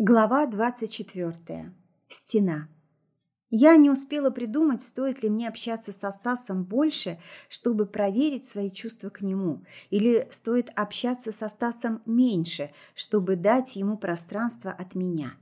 Глава 24. Стена. Я не успела придумать, стоит ли мне общаться со Стасом больше, чтобы проверить свои чувства к нему, или стоит общаться со Стасом меньше, чтобы дать ему пространство от меня.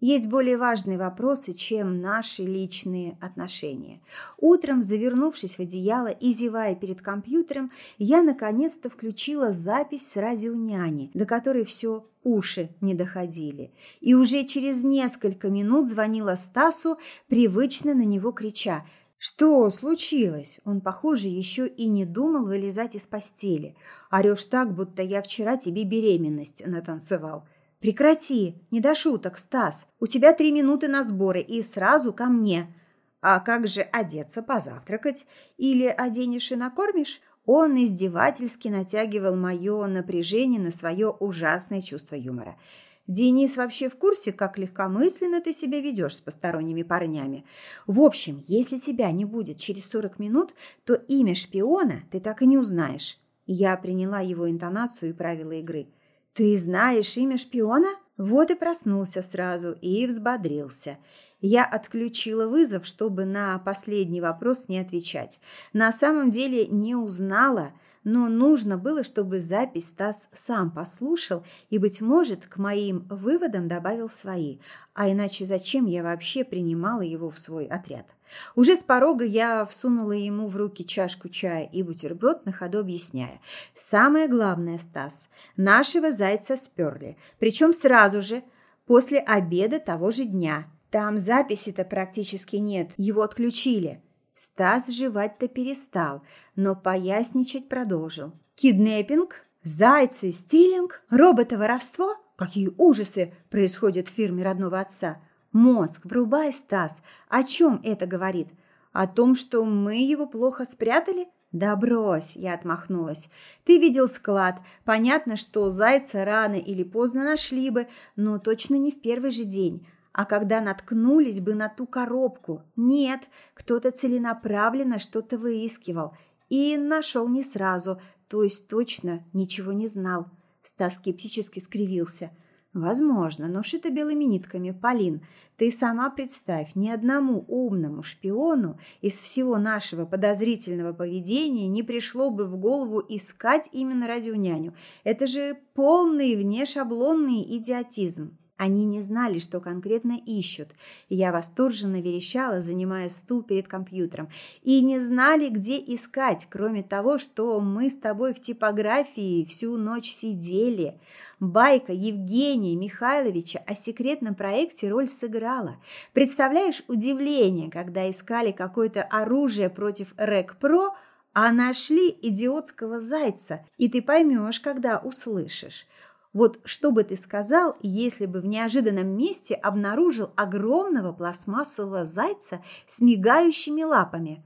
Есть более важные вопросы, чем наши личные отношения. Утром, завернувшись в одеяло и зевая перед компьютером, я наконец-то включила запись с радионяни, до которой все уши не доходили. И уже через несколько минут звонила Стасу, привычно на него крича «Что случилось?» Он, похоже, еще и не думал вылезать из постели. «Орешь так, будто я вчера тебе беременность натанцевал». «Прекрати! Не до шуток, Стас! У тебя три минуты на сборы и сразу ко мне!» «А как же одеться, позавтракать? Или оденешь и накормишь?» Он издевательски натягивал мое напряжение на свое ужасное чувство юмора. Денис вообще в курсе, как легкомысленно ты себя ведешь с посторонними парнями. В общем, если тебя не будет через 40 минут, то имя шпиона ты так и не узнаешь. Я приняла его интонацию и правила игры – «Ты знаешь имя шпиона?» Вот и проснулся сразу и взбодрился. Я отключила вызов, чтобы на последний вопрос не отвечать. На самом деле не узнала – но нужно было, чтобы запись Стас сам послушал и, быть может, к моим выводам добавил свои. А иначе зачем я вообще принимала его в свой отряд? Уже с порога я всунула ему в руки чашку чая и бутерброд, на ходу объясняя. «Самое главное, Стас, нашего зайца сперли, причем сразу же, после обеда того же дня. Там записи-то практически нет, его отключили». Стас жевать-то перестал, но поясничать продолжил. Киднеппинг, зайцы, стилинг, роботы-воровство? Какие ужасы происходят в фирме родного отца? Мозг, врубай, Стас. О чем это говорит? О том, что мы его плохо спрятали? Да брось, я отмахнулась. Ты видел склад. Понятно, что зайца рано или поздно нашли бы, но точно не в первый же день. А когда наткнулись бы на ту коробку? Нет, кто-то целенаправленно что-то выискивал. И нашел не сразу, то есть точно ничего не знал. Стас скептически скривился. «Возможно, но шито белыми нитками, Полин. Ты сама представь, ни одному умному шпиону из всего нашего подозрительного поведения не пришло бы в голову искать именно радионяню. Это же полный внешаблонный идиотизм». Они не знали, что конкретно ищут. Я восторженно верещала, занимая стул перед компьютером. И не знали, где искать, кроме того, что мы с тобой в типографии всю ночь сидели. Байка Евгения Михайловича о секретном проекте роль сыграла. Представляешь удивление, когда искали какое-то оружие против РЭК-ПРО, а нашли идиотского зайца, и ты поймешь, когда услышишь. Вот что бы ты сказал, если бы в неожиданном месте обнаружил огромного пластмассового зайца с мигающими лапами?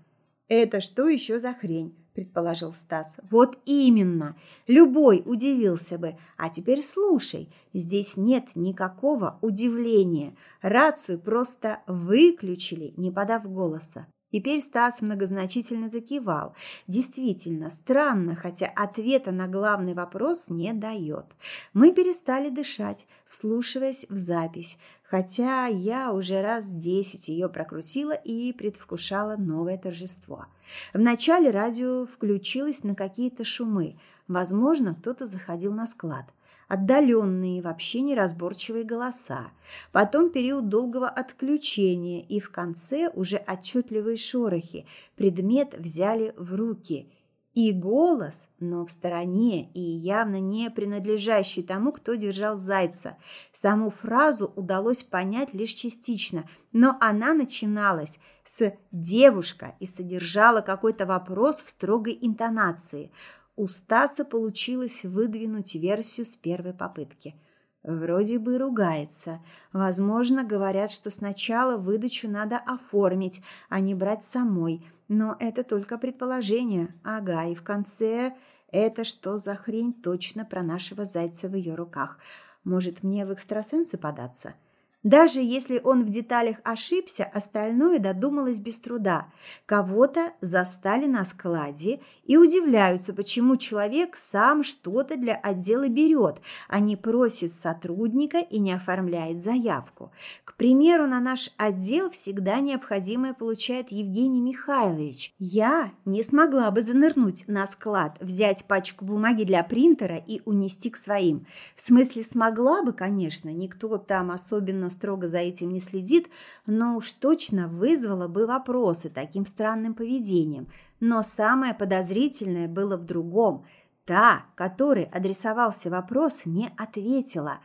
Это что еще за хрень? предположил Стас. Вот именно. Любой удивился бы. А теперь слушай, здесь нет никакого удивления. Рацию просто выключили, не подав голоса. Теперь Стас многозначительно закивал. Действительно, странно, хотя ответа на главный вопрос не дает. Мы перестали дышать, вслушиваясь в запись, хотя я уже раз десять ее прокрутила и предвкушала новое торжество. Вначале радио включилось на какие-то шумы. Возможно, кто-то заходил на склад – отдаленные, вообще неразборчивые голоса, потом период долгого отключения и в конце уже отчетливые шорохи. Предмет взяли в руки. И голос, но в стороне и явно не принадлежащий тому, кто держал зайца. Саму фразу удалось понять лишь частично, но она начиналась с «девушка» и содержала какой-то вопрос в строгой интонации – у Стаса получилось выдвинуть версию с первой попытки. Вроде бы ругается. Возможно, говорят, что сначала выдачу надо оформить, а не брать самой. Но это только предположение. Ага, и в конце... Это что за хрень точно про нашего зайца в ее руках? Может, мне в экстрасенсы податься? Даже если он в деталях ошибся, остальное додумалось без труда. Кого-то застали на складе и удивляются, почему человек сам что-то для отдела берет, а не просит сотрудника и не оформляет заявку. К примеру, на наш отдел всегда необходимое получает Евгений Михайлович. Я не смогла бы занырнуть на склад, взять пачку бумаги для принтера и унести к своим. В смысле, смогла бы, конечно, никто там особенно строго за этим не следит, но уж точно вызвало бы вопросы таким странным поведением. Но самое подозрительное было в другом. Та, которой адресовался вопрос, не ответила,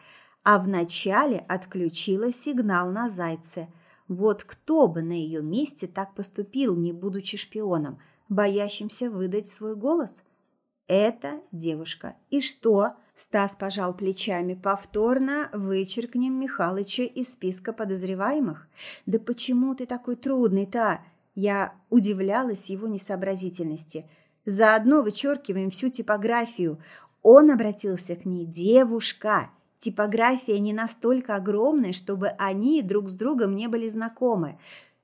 а вначале отключила сигнал на зайце. Вот кто бы на ее месте так поступил, не будучи шпионом, боящимся выдать свой голос? Это девушка. И что? Стас пожал плечами. Повторно вычеркнем Михалыча из списка подозреваемых. Да почему ты такой трудный-то? Я удивлялась его несообразительности. Заодно вычеркиваем всю типографию. Он обратился к ней. Девушка. Типография не настолько огромная, чтобы они друг с другом не были знакомы.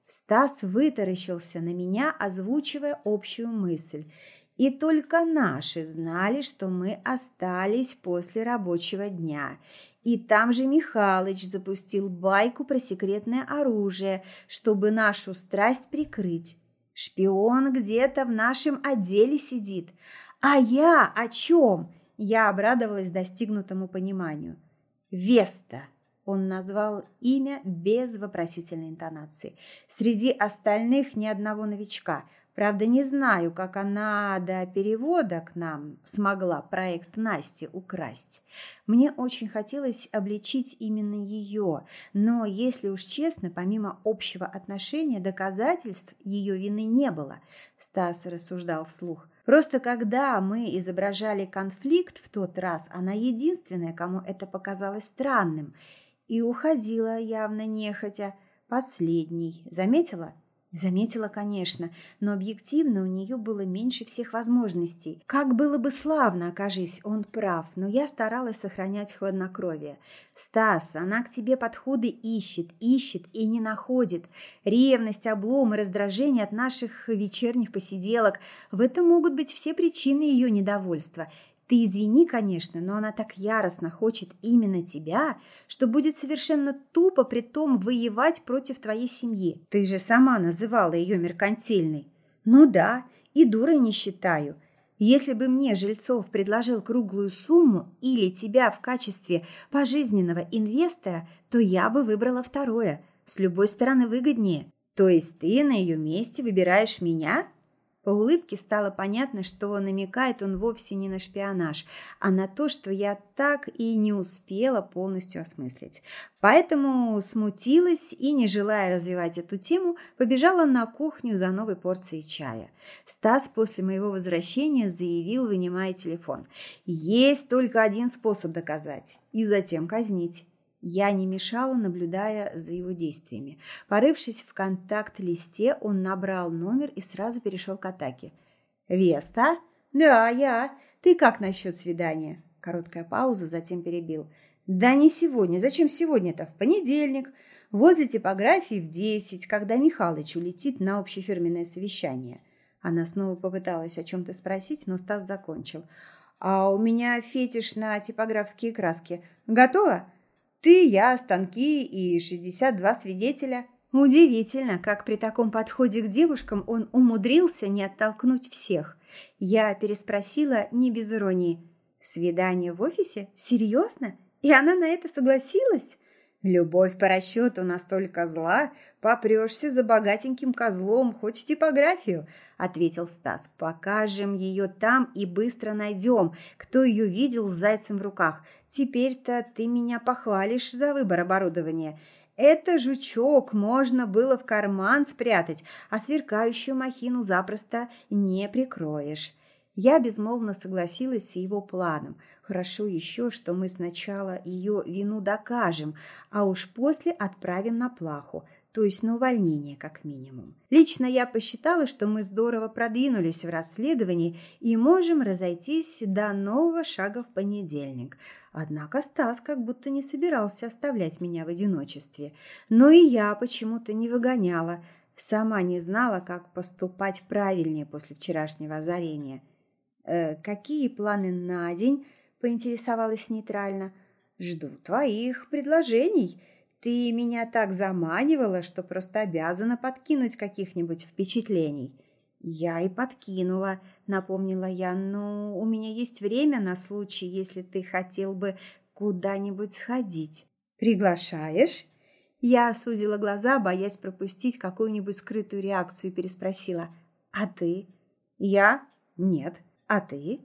Стас вытаращился на меня, озвучивая общую мысль – и только наши знали, что мы остались после рабочего дня. И там же Михалыч запустил байку про секретное оружие, чтобы нашу страсть прикрыть. Шпион где-то в нашем отделе сидит. А я о чем? Я обрадовалась достигнутому пониманию. Веста. Он назвал имя без вопросительной интонации. Среди остальных ни одного новичка – Правда, не знаю, как она до перевода к нам смогла проект Насти украсть. Мне очень хотелось обличить именно ее, но, если уж честно, помимо общего отношения, доказательств ее вины не было, Стас рассуждал вслух. Просто когда мы изображали конфликт в тот раз, она единственная, кому это показалось странным, и уходила явно нехотя, последней. Заметила? Заметила, конечно, но объективно у нее было меньше всех возможностей. Как было бы славно, окажись, он прав, но я старалась сохранять хладнокровие. «Стас, она к тебе подходы ищет, ищет и не находит. Ревность, облом и раздражение от наших вечерних посиделок – в этом могут быть все причины ее недовольства. Ты извини, конечно, но она так яростно хочет именно тебя, что будет совершенно тупо при том воевать против твоей семьи. Ты же сама называла ее меркантильной. Ну да, и дурой не считаю. Если бы мне Жильцов предложил круглую сумму или тебя в качестве пожизненного инвестора, то я бы выбрала второе. С любой стороны выгоднее. То есть ты на ее месте выбираешь меня? По улыбке стало понятно, что намекает он вовсе не на шпионаж, а на то, что я так и не успела полностью осмыслить. Поэтому смутилась и, не желая развивать эту тему, побежала на кухню за новой порцией чая. Стас после моего возвращения заявил, вынимая телефон. «Есть только один способ доказать и затем казнить». Я не мешала, наблюдая за его действиями. Порывшись в контакт-листе, он набрал номер и сразу перешел к атаке. «Веста?» «Да, я. Ты как насчет свидания?» Короткая пауза, затем перебил. «Да не сегодня. Зачем сегодня-то? В понедельник. Возле типографии в десять, когда Михалыч улетит на общефирменное совещание». Она снова попыталась о чем-то спросить, но Стас закончил. «А у меня фетиш на типографские краски. Готово?» Ты, я, станки и 62 свидетеля. Удивительно, как при таком подходе к девушкам он умудрился не оттолкнуть всех. Я переспросила не без иронии. «Свидание в офисе? Серьезно? И она на это согласилась?» Любовь по расчету настолько зла, попрешься за богатеньким козлом, хоть в типографию, ответил Стас. Покажем ее там и быстро найдем, кто ее видел с зайцем в руках. Теперь-то ты меня похвалишь за выбор оборудования. Это жучок можно было в карман спрятать, а сверкающую махину запросто не прикроешь. Я безмолвно согласилась с его планом. Хорошо еще, что мы сначала ее вину докажем, а уж после отправим на плаху. то есть на увольнение как минимум. Лично я посчитала, что мы здорово продвинулись в расследовании и можем разойтись до нового шага в понедельник. Однако Стас как будто не собирался оставлять меня в одиночестве. Но и я почему-то не выгоняла. Сама не знала, как поступать правильнее после вчерашнего озарения. «Э, «Какие планы на день?» – поинтересовалась нейтрально. «Жду твоих предложений», ты меня так заманивала, что просто обязана подкинуть каких-нибудь впечатлений. Я и подкинула, напомнила я. Ну, у меня есть время на случай, если ты хотел бы куда-нибудь сходить. Приглашаешь? Я сузила глаза, боясь пропустить какую-нибудь скрытую реакцию, и переспросила: "А ты?" "Я? Нет. А ты?"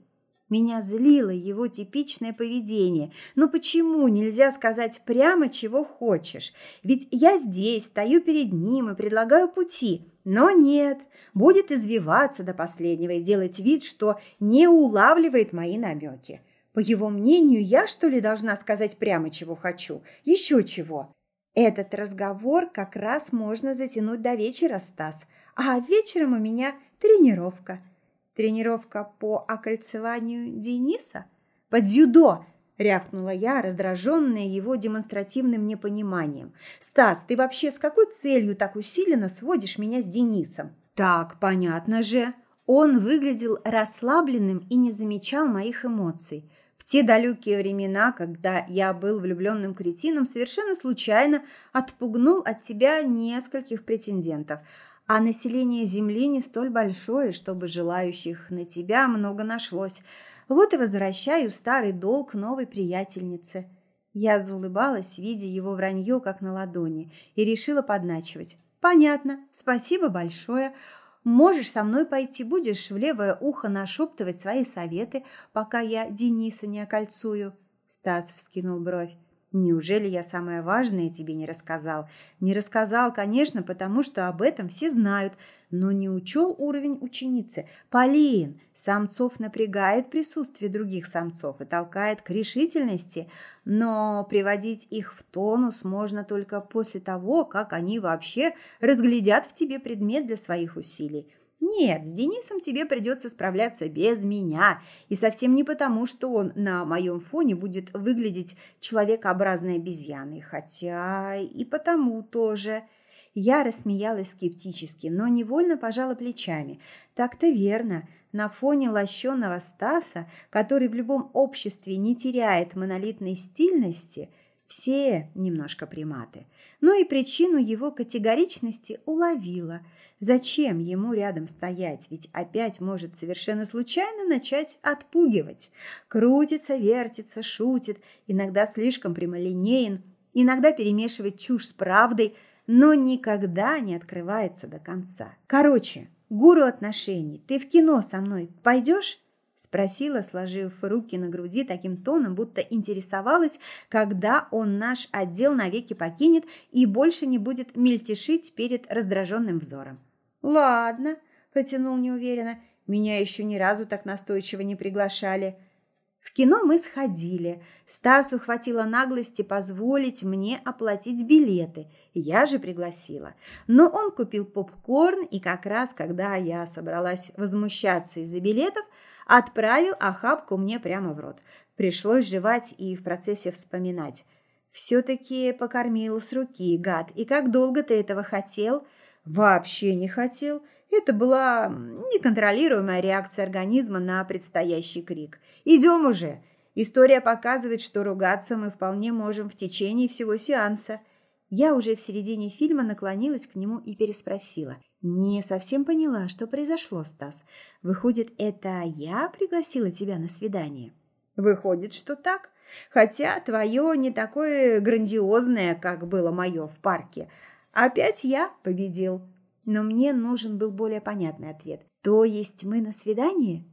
Меня злило его типичное поведение. Но почему нельзя сказать прямо, чего хочешь? Ведь я здесь, стою перед ним и предлагаю пути. Но нет, будет извиваться до последнего и делать вид, что не улавливает мои намеки. По его мнению, я, что ли, должна сказать прямо, чего хочу? Еще чего? Этот разговор как раз можно затянуть до вечера, Стас. А вечером у меня тренировка – Тренировка по окольцеванию Дениса? Под дзюдо, рявкнула я, раздраженная его демонстративным непониманием. Стас, ты вообще с какой целью так усиленно сводишь меня с Денисом? Так, понятно же. Он выглядел расслабленным и не замечал моих эмоций. В те далекие времена, когда я был влюбленным кретином, совершенно случайно отпугнул от тебя нескольких претендентов – а население Земли не столь большое, чтобы желающих на тебя много нашлось. Вот и возвращаю старый долг новой приятельнице». Я заулыбалась, видя его вранье, как на ладони, и решила подначивать. «Понятно, спасибо большое. Можешь со мной пойти, будешь в левое ухо нашептывать свои советы, пока я Дениса не окольцую». Стас вскинул бровь. Неужели я самое важное тебе не рассказал? Не рассказал, конечно, потому что об этом все знают, но не учел уровень ученицы. Полин, самцов напрягает присутствие других самцов и толкает к решительности, но приводить их в тонус можно только после того, как они вообще разглядят в тебе предмет для своих усилий. Нет, с Денисом тебе придется справляться без меня, и совсем не потому, что он на моем фоне будет выглядеть человекообразной обезьяной, хотя и потому тоже. Я рассмеялась скептически, но невольно пожала плечами. Так-то верно. На фоне лощеного Стаса, который в любом обществе не теряет монолитной стильности, все немножко приматы. Но и причину его категоричности уловила – Зачем ему рядом стоять? Ведь опять может совершенно случайно начать отпугивать. Крутится, вертится, шутит, иногда слишком прямолинеен, иногда перемешивает чушь с правдой, но никогда не открывается до конца. Короче, гуру отношений, ты в кино со мной пойдешь? Спросила, сложив руки на груди таким тоном, будто интересовалась, когда он наш отдел навеки покинет и больше не будет мельтешить перед раздраженным взором. Ладно, протянул неуверенно. Меня еще ни разу так настойчиво не приглашали. В кино мы сходили. Стасу хватило наглости позволить мне оплатить билеты. Я же пригласила. Но он купил попкорн, и как раз, когда я собралась возмущаться из-за билетов, отправил охапку мне прямо в рот. Пришлось жевать и в процессе вспоминать. Все-таки покормил с руки, гад. И как долго ты этого хотел?» вообще не хотел. Это была неконтролируемая реакция организма на предстоящий крик. «Идем уже!» История показывает, что ругаться мы вполне можем в течение всего сеанса. Я уже в середине фильма наклонилась к нему и переспросила. Не совсем поняла, что произошло, Стас. Выходит, это я пригласила тебя на свидание? Выходит, что так. Хотя твое не такое грандиозное, как было мое в парке – Опять я победил. Но мне нужен был более понятный ответ. То есть мы на свидании?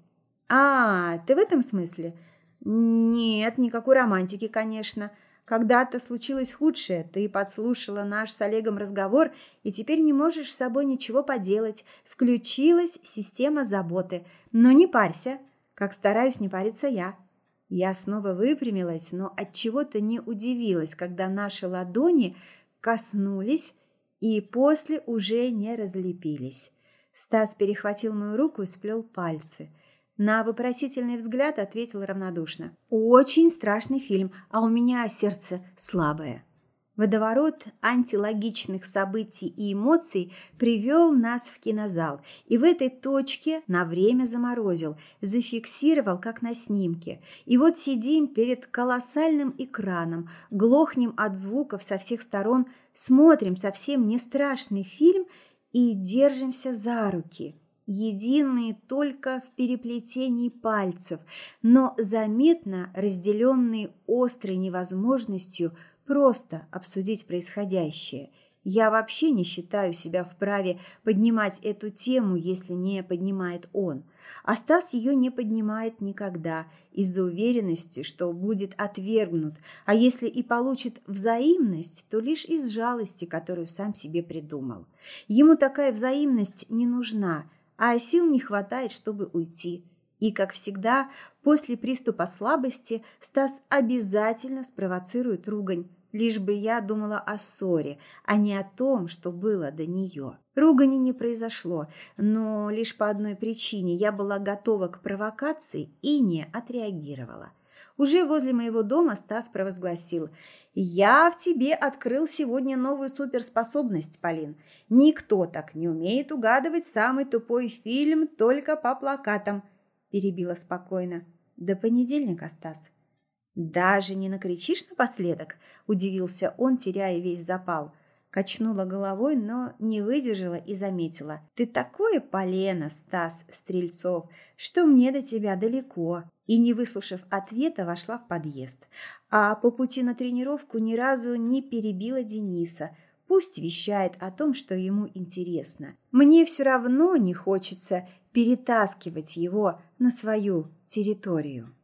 А, ты в этом смысле? Нет, никакой романтики, конечно. Когда-то случилось худшее. Ты подслушала наш с Олегом разговор и теперь не можешь с собой ничего поделать. Включилась система заботы. Но не парься, как стараюсь не париться я. Я снова выпрямилась, но от чего-то не удивилась, когда наши ладони коснулись и после уже не разлепились. Стас перехватил мою руку и сплел пальцы. На вопросительный взгляд ответил равнодушно. «Очень страшный фильм, а у меня сердце слабое». Водоворот антилогичных событий и эмоций привел нас в кинозал, и в этой точке на время заморозил, зафиксировал, как на снимке. И вот сидим перед колоссальным экраном, глохнем от звуков со всех сторон, смотрим совсем не страшный фильм и держимся за руки единые только в переплетении пальцев, но заметно разделенные острой невозможностью просто обсудить происходящее. Я вообще не считаю себя вправе поднимать эту тему, если не поднимает он. А Стас ее не поднимает никогда из-за уверенности, что будет отвергнут, а если и получит взаимность, то лишь из жалости, которую сам себе придумал. Ему такая взаимность не нужна, а сил не хватает, чтобы уйти. И, как всегда, после приступа слабости Стас обязательно спровоцирует ругань, лишь бы я думала о ссоре, а не о том, что было до нее. Ругани не произошло, но лишь по одной причине я была готова к провокации и не отреагировала. Уже возле моего дома Стас провозгласил «Я в тебе открыл сегодня новую суперспособность, Полин. Никто так не умеет угадывать самый тупой фильм только по плакатам», – перебила спокойно. «До понедельника, Стас». «Даже не накричишь напоследок?» – удивился он, теряя весь запал. Качнула головой, но не выдержала и заметила. «Ты такое полено, Стас Стрельцов, что мне до тебя далеко». И, не выслушав ответа, вошла в подъезд. А по пути на тренировку ни разу не перебила Дениса. Пусть вещает о том, что ему интересно. Мне все равно не хочется перетаскивать его на свою территорию.